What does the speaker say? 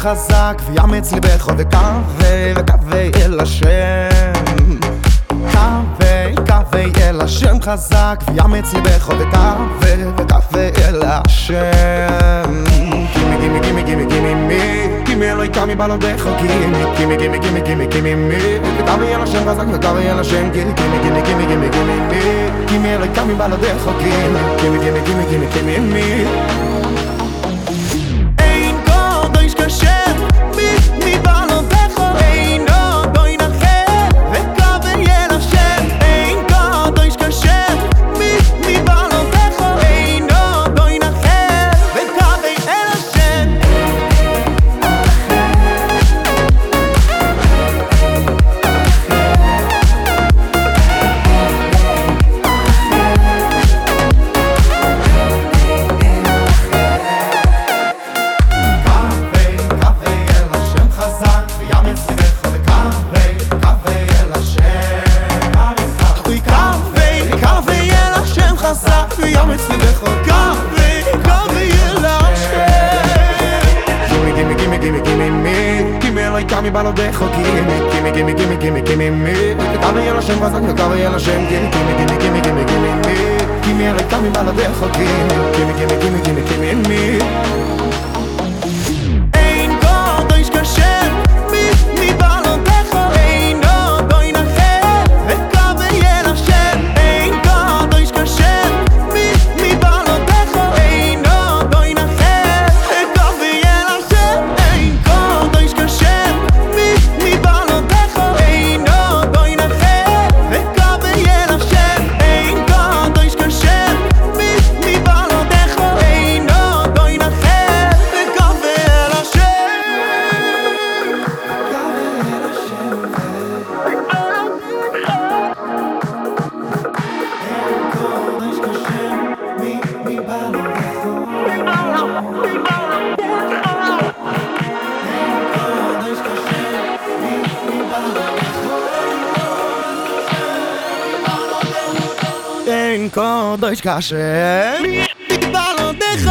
חזק ויאמץ ליבך וקווי וקווי אל השם קווי קווי אל השם חזק ויאמץ ליבך וקווי וקווי אל השם גימי גימי גימי גימי גימי מי גימי אלוהי קמי בלעדיך גימי גימי גימי גימי גימי גימי מי וקווי אל השם חזק וקווי אל השם גימי גימי גימי גימי גימי מי גימי אלוהי קמי גימי גימי גימי גימי גימי גימי מי shit. עשה ויום אצלי בכל קווי קווי ילעשתם גימי גימי גימי גימי גימי מי גימי אלוהי קמי בא לו דחו גימי גימי גימי גימי גימי גימי מי קווי אל השם וזק וקווי אל השם גימי גימי גימי גימי גימי גימי מי גימי אלוהי קמי בא לו דחו גימי גימי גימי גימי גימי גימי מי קודש קשה. מי יפיק בלונדך